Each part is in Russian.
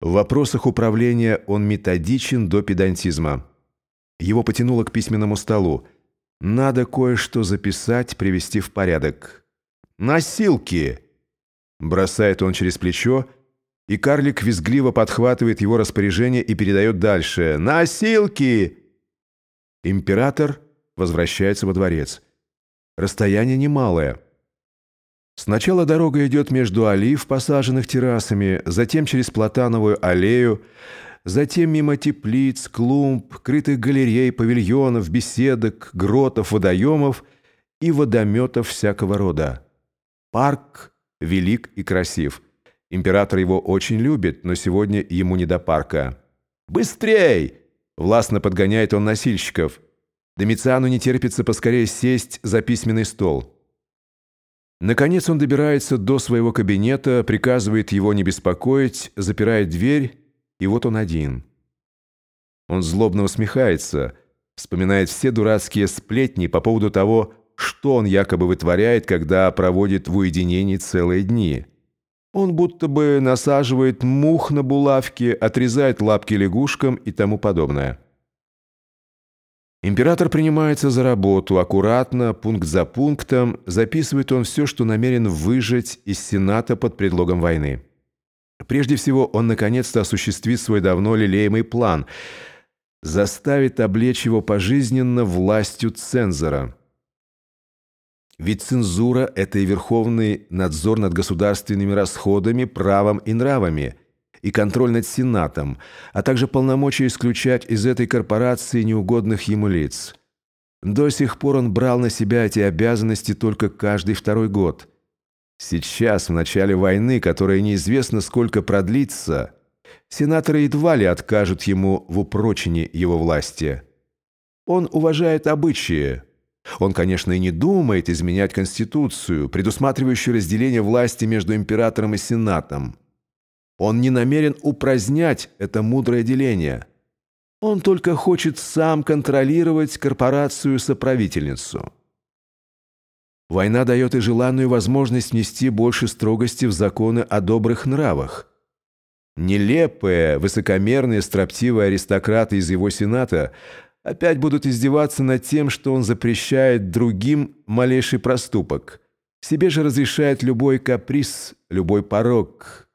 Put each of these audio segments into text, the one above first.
В вопросах управления он методичен до педантизма. Его потянуло к письменному столу. Надо кое-что записать, привести в порядок. «Носилки!» Бросает он через плечо, и карлик визгливо подхватывает его распоряжение и передает дальше. «Носилки!» Император возвращается во дворец. Расстояние немалое. Сначала дорога идет между олив, посаженных террасами, затем через Платановую аллею, затем мимо теплиц, клумб, крытых галерей, павильонов, беседок, гротов, водоемов и водометов всякого рода. Парк велик и красив. Император его очень любит, но сегодня ему не до парка. «Быстрей!» – властно подгоняет он носильщиков. Домициану не терпится поскорее сесть за письменный стол. Наконец он добирается до своего кабинета, приказывает его не беспокоить, запирает дверь, и вот он один. Он злобно усмехается, вспоминает все дурацкие сплетни по поводу того, что он якобы вытворяет, когда проводит в уединении целые дни. Он будто бы насаживает мух на булавки, отрезает лапки лягушкам и тому подобное. Император принимается за работу, аккуратно, пункт за пунктом, записывает он все, что намерен выжать из Сената под предлогом войны. Прежде всего, он наконец-то осуществит свой давно лелеемый план – заставит облечь его пожизненно властью цензора. Ведь цензура – это и верховный надзор над государственными расходами, правом и нравами – и контроль над Сенатом, а также полномочия исключать из этой корпорации неугодных ему лиц. До сих пор он брал на себя эти обязанности только каждый второй год. Сейчас, в начале войны, которая неизвестно сколько продлится, сенаторы едва ли откажут ему в упрочении его власти. Он уважает обычаи. Он, конечно, и не думает изменять Конституцию, предусматривающую разделение власти между императором и сенатом. Он не намерен упразднять это мудрое деление. Он только хочет сам контролировать корпорацию-соправительницу. Война дает и желанную возможность внести больше строгости в законы о добрых нравах. Нелепые, высокомерные, строптивые аристократы из его сената опять будут издеваться над тем, что он запрещает другим малейший проступок. Себе же разрешает любой каприз, любой порог –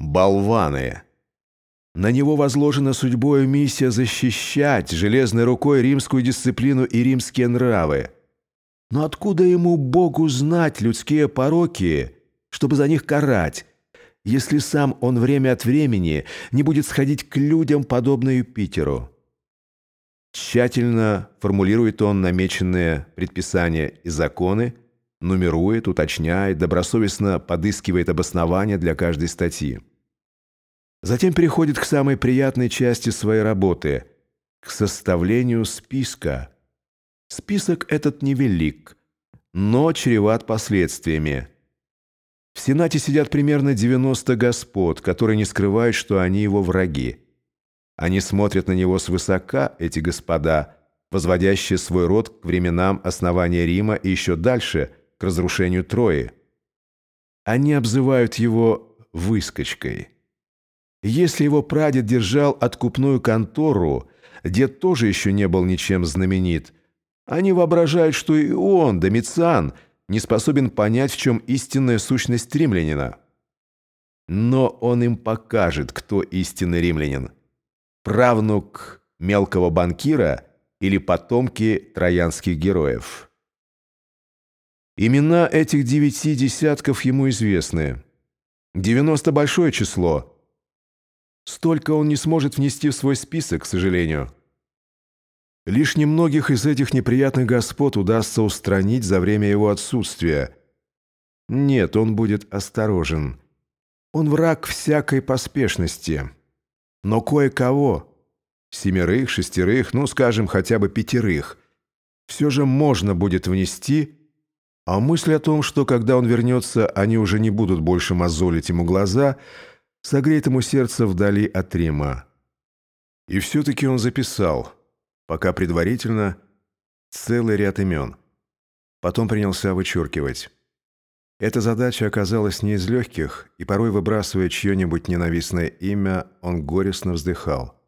болваны. На него возложена судьбой миссия защищать железной рукой римскую дисциплину и римские нравы. Но откуда ему, Богу, знать людские пороки, чтобы за них карать, если сам он время от времени не будет сходить к людям, подобно Юпитеру? Тщательно формулирует он намеченные предписания и законы, нумерует, уточняет, добросовестно подыскивает обоснования для каждой статьи. Затем переходит к самой приятной части своей работы – к составлению списка. Список этот невелик, но чреват последствиями. В Сенате сидят примерно 90 господ, которые не скрывают, что они его враги. Они смотрят на него свысока, эти господа, возводящие свой род к временам основания Рима и еще дальше – к разрушению Трои. Они обзывают его «выскочкой». Если его прадед держал откупную контору, дед тоже еще не был ничем знаменит. Они воображают, что и он, Домициан, не способен понять, в чем истинная сущность римлянина. Но он им покажет, кто истинный римлянин. Правнук мелкого банкира или потомки троянских героев. Имена этих девяти десятков ему известны. Девяносто большое число. Столько он не сможет внести в свой список, к сожалению. Лишь немногих из этих неприятных господ удастся устранить за время его отсутствия. Нет, он будет осторожен. Он враг всякой поспешности. Но кое-кого, семерых, шестерых, ну, скажем, хотя бы пятерых, все же можно будет внести а мысль о том, что когда он вернется, они уже не будут больше мозолить ему глаза, согреет ему сердце вдали от Рима. И все-таки он записал, пока предварительно, целый ряд имен. Потом принялся вычеркивать. Эта задача оказалась не из легких, и порой, выбрасывая чье-нибудь ненавистное имя, он горестно вздыхал.